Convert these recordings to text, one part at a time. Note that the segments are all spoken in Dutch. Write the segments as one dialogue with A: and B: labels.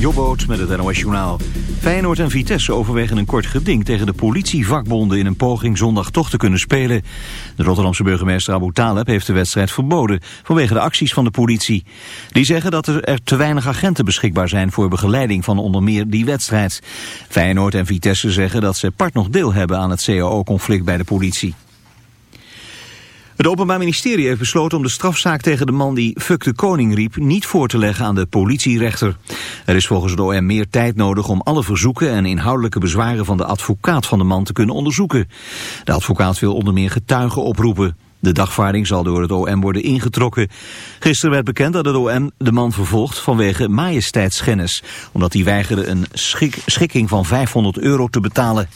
A: Jobboot met het NOS Journaal. Feyenoord en Vitesse overwegen een kort geding tegen de politievakbonden... in een poging zondag toch te kunnen spelen. De Rotterdamse burgemeester Abu Taleb heeft de wedstrijd verboden... vanwege de acties van de politie. Die zeggen dat er te weinig agenten beschikbaar zijn... voor begeleiding van onder meer die wedstrijd. Feyenoord en Vitesse zeggen dat ze part nog deel hebben... aan het CAO-conflict bij de politie. Het Openbaar Ministerie heeft besloten om de strafzaak tegen de man die Fuck de Koning riep niet voor te leggen aan de politierechter. Er is volgens de OM meer tijd nodig om alle verzoeken en inhoudelijke bezwaren van de advocaat van de man te kunnen onderzoeken. De advocaat wil onder meer getuigen oproepen. De dagvaarding zal door het OM worden ingetrokken. Gisteren werd bekend dat het OM de man vervolgt vanwege majesteitsschennis, omdat hij weigerde een schikking van 500 euro te betalen.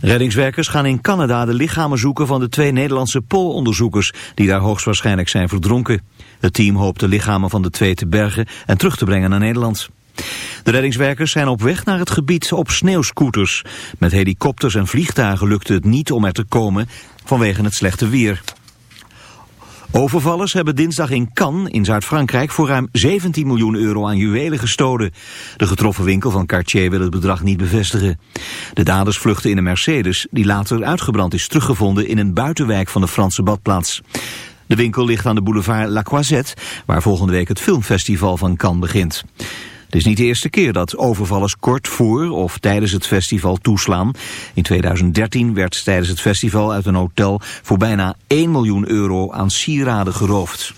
A: Reddingswerkers gaan in Canada de lichamen zoeken van de twee Nederlandse poolonderzoekers die daar hoogstwaarschijnlijk zijn verdronken. Het team hoopt de lichamen van de twee te bergen en terug te brengen naar Nederland. De reddingswerkers zijn op weg naar het gebied op sneeuwscooters. Met helikopters en vliegtuigen lukte het niet om er te komen vanwege het slechte weer. Overvallers hebben dinsdag in Cannes in Zuid-Frankrijk voor ruim 17 miljoen euro aan juwelen gestolen. De getroffen winkel van Cartier wil het bedrag niet bevestigen. De daders vluchten in een Mercedes die later uitgebrand is teruggevonden in een buitenwijk van de Franse badplaats. De winkel ligt aan de boulevard La Croisette, waar volgende week het filmfestival van Cannes begint. Het is niet de eerste keer dat overvallers kort voor of tijdens het festival toeslaan. In 2013 werd tijdens het festival uit een hotel voor bijna 1 miljoen euro aan sieraden geroofd.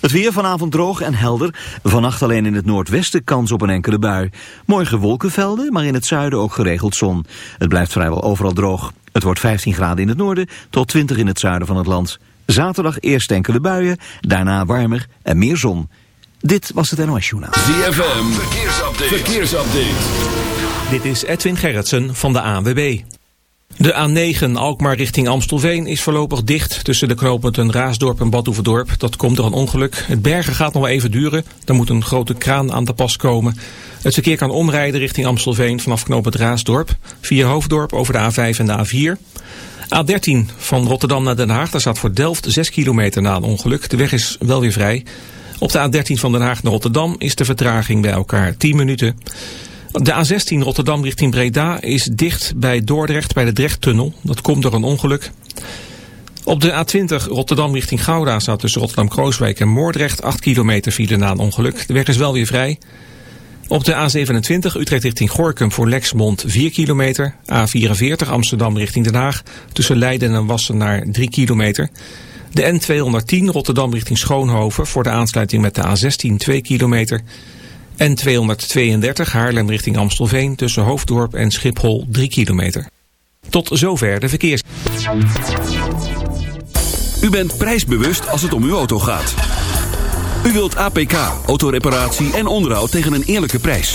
A: Het weer vanavond droog en helder. Vannacht alleen in het noordwesten kans op een enkele bui. Morgen wolkenvelden, maar in het zuiden ook geregeld zon. Het blijft vrijwel overal droog. Het wordt 15 graden in het noorden tot 20 in het zuiden van het land. Zaterdag eerst enkele buien, daarna warmer en meer zon. Dit was het NOS Journaal.
B: ZFM, verkeersupdate. verkeersupdate.
C: Dit is Edwin Gerritsen van de ANWB. De A9 Alkmaar richting Amstelveen is voorlopig dicht tussen de knooppunten Raasdorp en Badhoevedorp. Dat komt door een ongeluk. Het bergen gaat nog wel even duren. Er moet een grote kraan aan de pas komen. Het verkeer kan omrijden richting Amstelveen vanaf knooppunt Raasdorp. Via Hoofddorp over de A5 en de A4. A13 van Rotterdam naar Den Haag. Daar staat voor Delft 6 kilometer na een ongeluk. De weg is wel weer vrij. Op de A13 van Den Haag naar Rotterdam is de vertraging bij elkaar 10 minuten. De A16 Rotterdam richting Breda is dicht bij Dordrecht bij de Drechttunnel. Dat komt door een ongeluk. Op de A20 Rotterdam richting Gouda staat tussen Rotterdam-Krooswijk en Moordrecht 8 kilometer file na een ongeluk. De weg is wel weer vrij. Op de A27 Utrecht richting Gorkum voor Lexmond 4 kilometer. A44 Amsterdam richting Den Haag tussen Leiden en Wassenaar 3 kilometer. De N210 Rotterdam richting Schoonhoven voor de aansluiting met de A16 2 kilometer. N232 Haarlem richting Amstelveen tussen Hoofddorp en Schiphol 3 kilometer. Tot zover de verkeers.
B: U bent prijsbewust als het om uw auto gaat. U wilt APK, autoreparatie en onderhoud tegen een eerlijke prijs.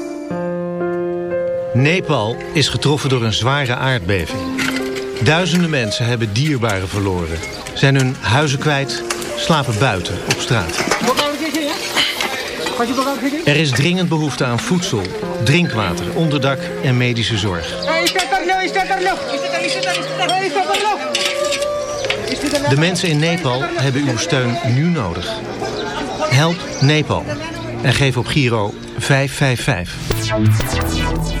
D: Nepal is getroffen door een zware aardbeving. Duizenden mensen hebben dierbaren verloren. Zijn hun huizen kwijt, slapen buiten op straat. Er is dringend behoefte aan voedsel, drinkwater, onderdak en medische zorg. De mensen in Nepal hebben uw steun nu nodig. Help Nepal en geef op Giro 555.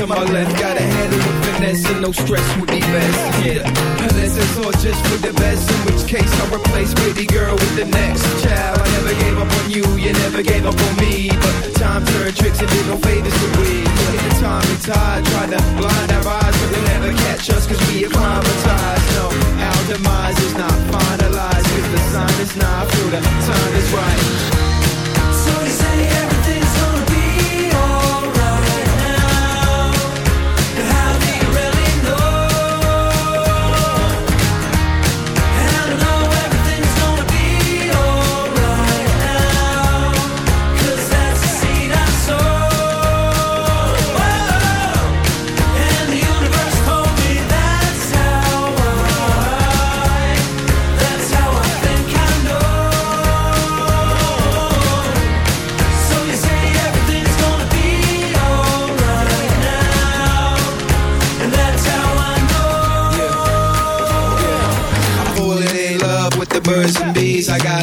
E: On my left. Got a handle with finesse and no stress would be best. Yeah, unless it's all just for the best. In which case I'll replace baby girl with the next child. I never gave up on you, you never gave up on me. But time turned tricks and did no favors to we. The time and tide, tried to blind our eyes, but they'll never catch us cause we acclimatized. No, our demise is not finalized. Cause the sign is not through, the time is right.
F: So you say everything's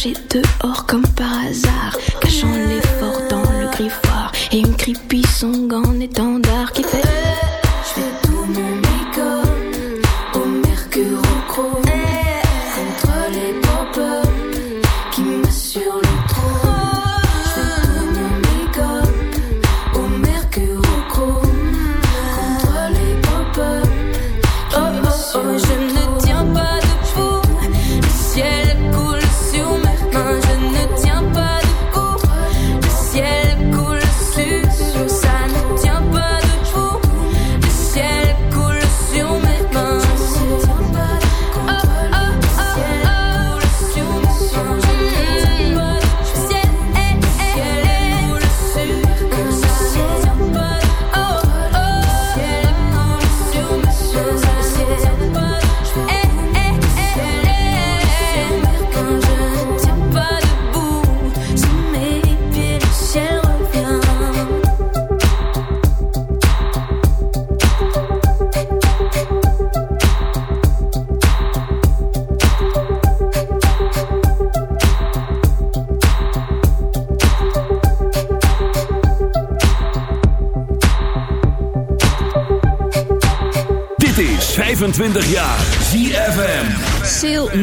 G: caché dehors
F: comme par hasard.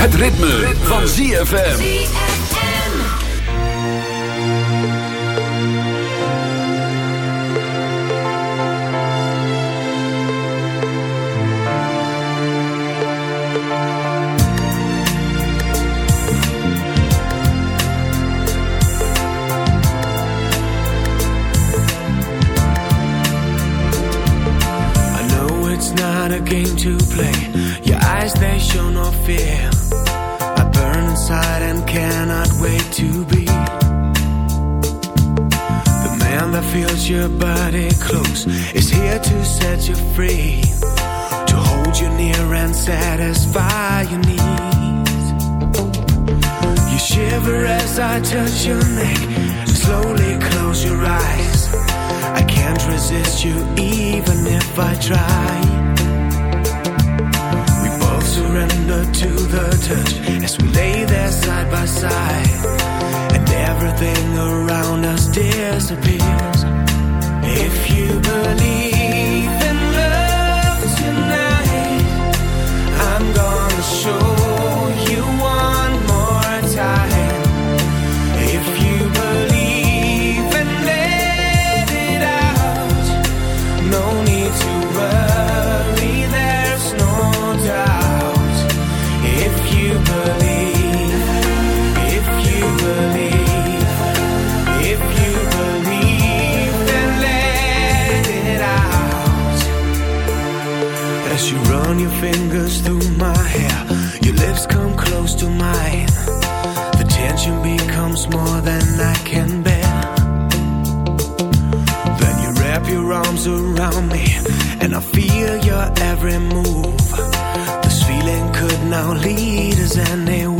H: Het
B: ritme, van ZFM.
I: try. more than I can bear. Then you wrap your arms around me And I feel your every move. This feeling could now lead us anywhere.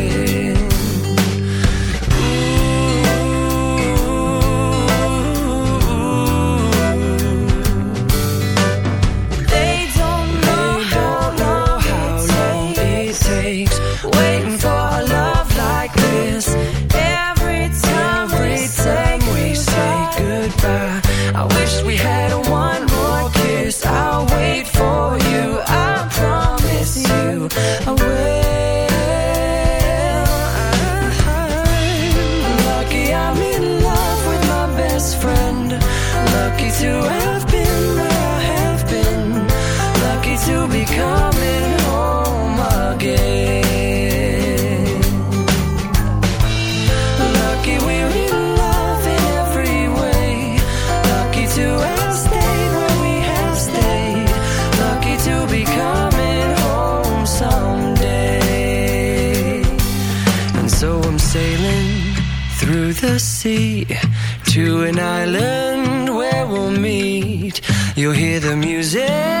H: the sea to an island where we'll meet. You'll hear the music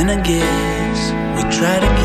H: then I guess we try to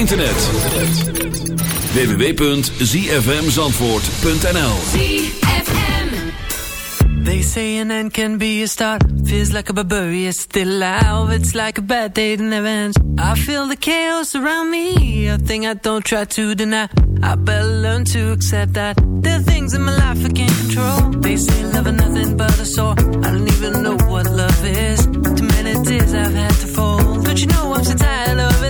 B: internet. www.zfmzandvoort.nl
J: They say an end can be a start. Feels like a barbarian still alive. It's like a bad day that never ends. I feel the chaos around me. A thing I don't try to deny. I better learn to accept that. There are things in my life I can't control. They say love is nothing but a sore. I don't even know what love is. Too many tears I've had to fold. Don't you know I'm so tired of it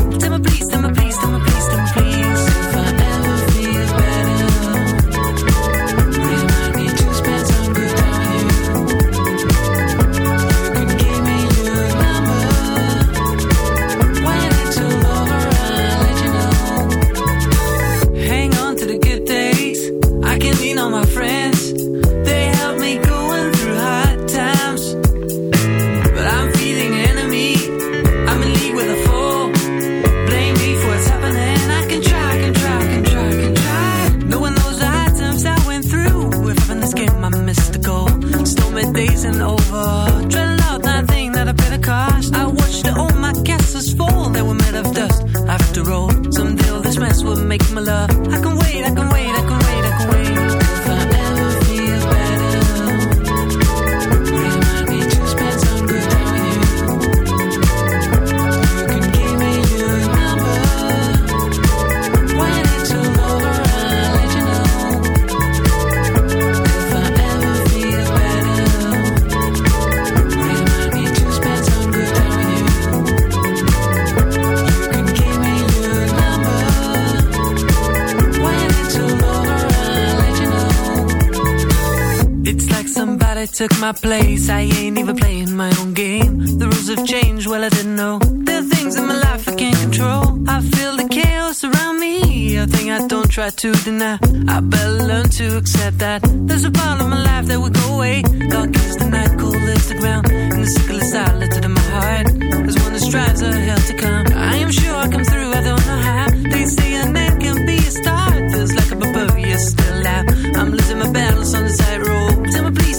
J: Took my place. I ain't even playing my own game. The rules have changed, well, I didn't know. There are things in my life I can't control. I feel the chaos around me. A thing I don't try to deny. I better learn to accept that. There's a part of my life that will go away. Dark is the night, cold is the ground. And the sickle is silent in my heart. There's one that strives a hell to come. I am sure I'll come through, I don't know how. They say a end can be a start. Feels like a barbarian still alive. I'm losing my battles on the tightrope. Tell me please,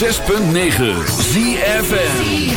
B: 106.9 ZFM.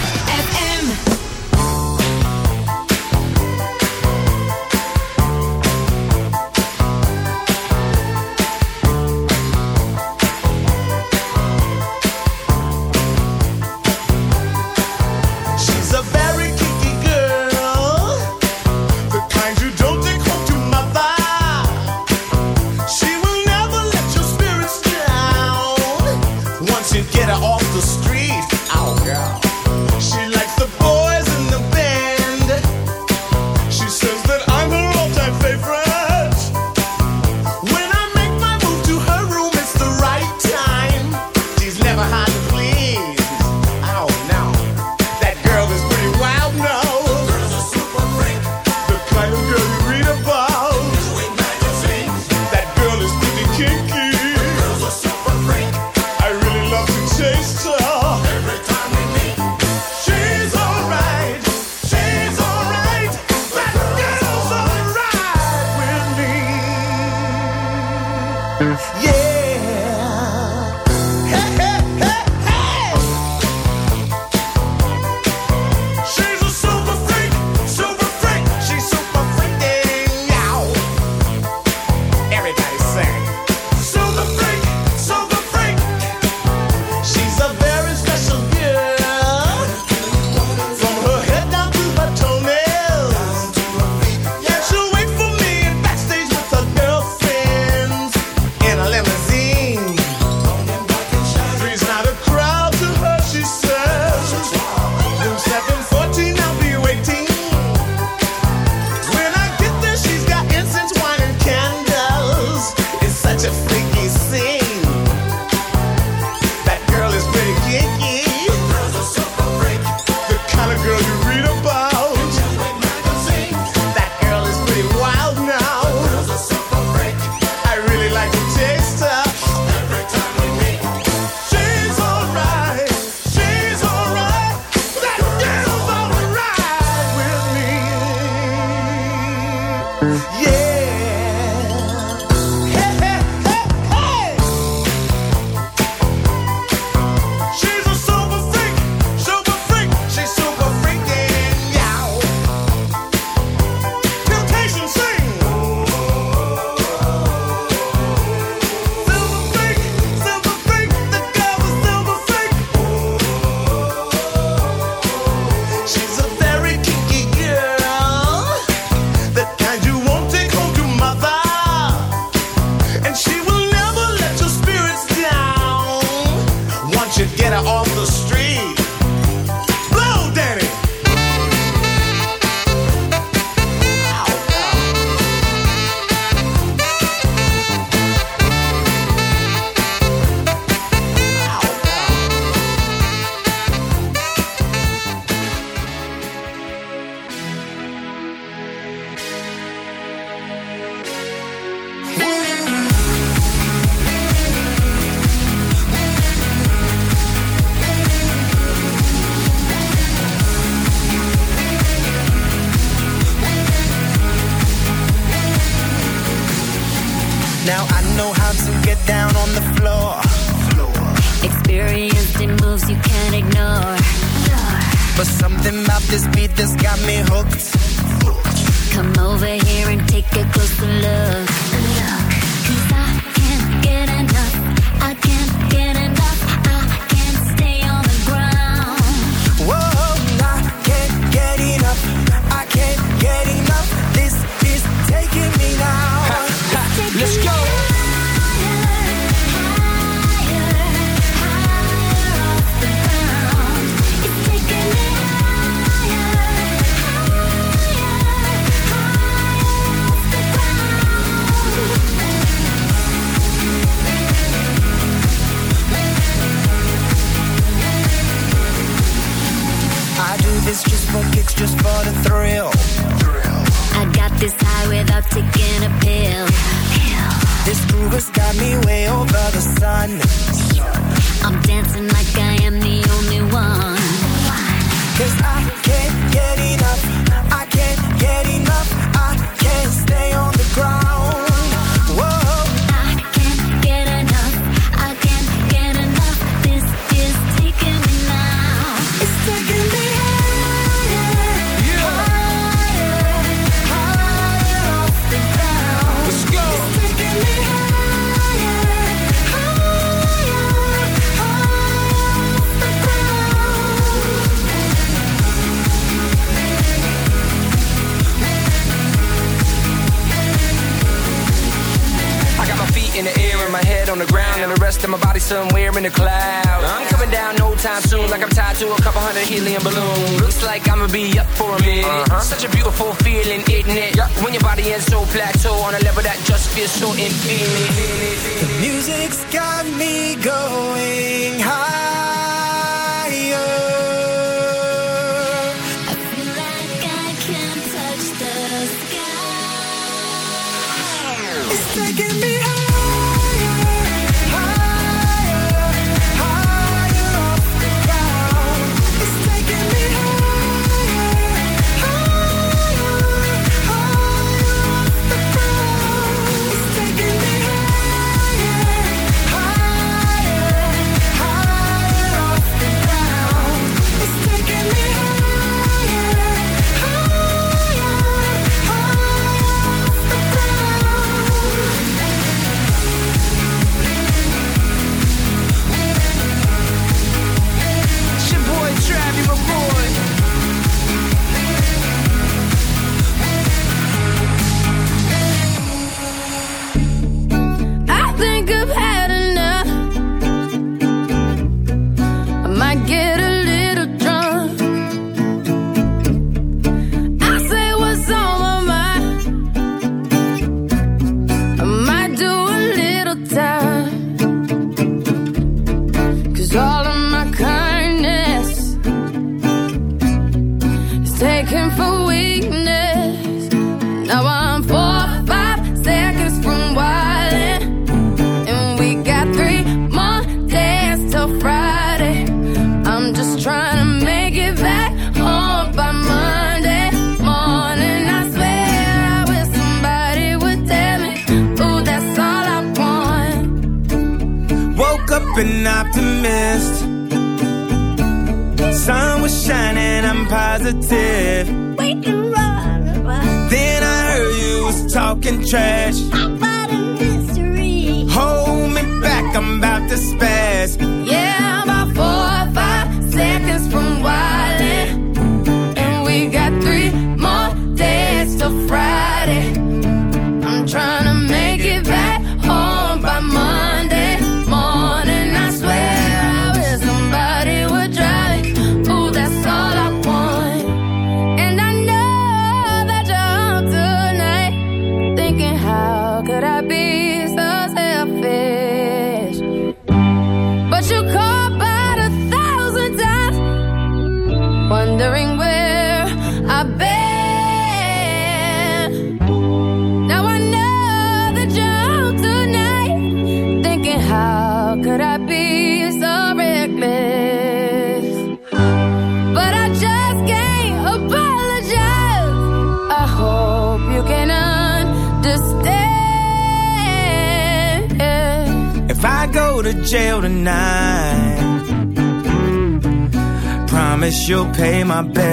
K: you'll pay my bill.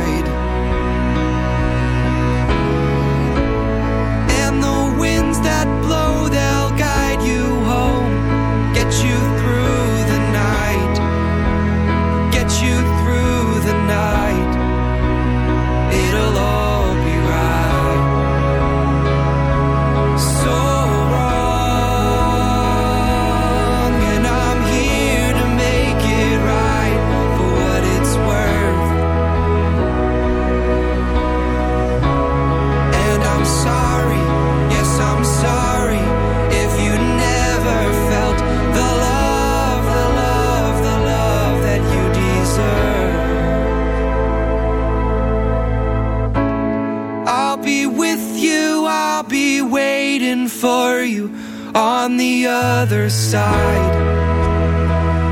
E: On the other side.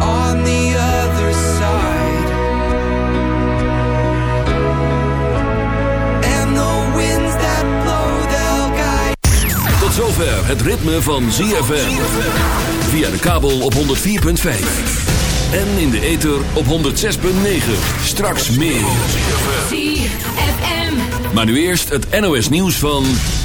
E: On the other side. And the winds that blow, they'll guide.
B: Tot zover het ritme van ZFM. Via de kabel op 104.5. En in de ether op 106.9. Straks meer.
L: ZFM.
B: Maar nu eerst het NOS nieuws van 7.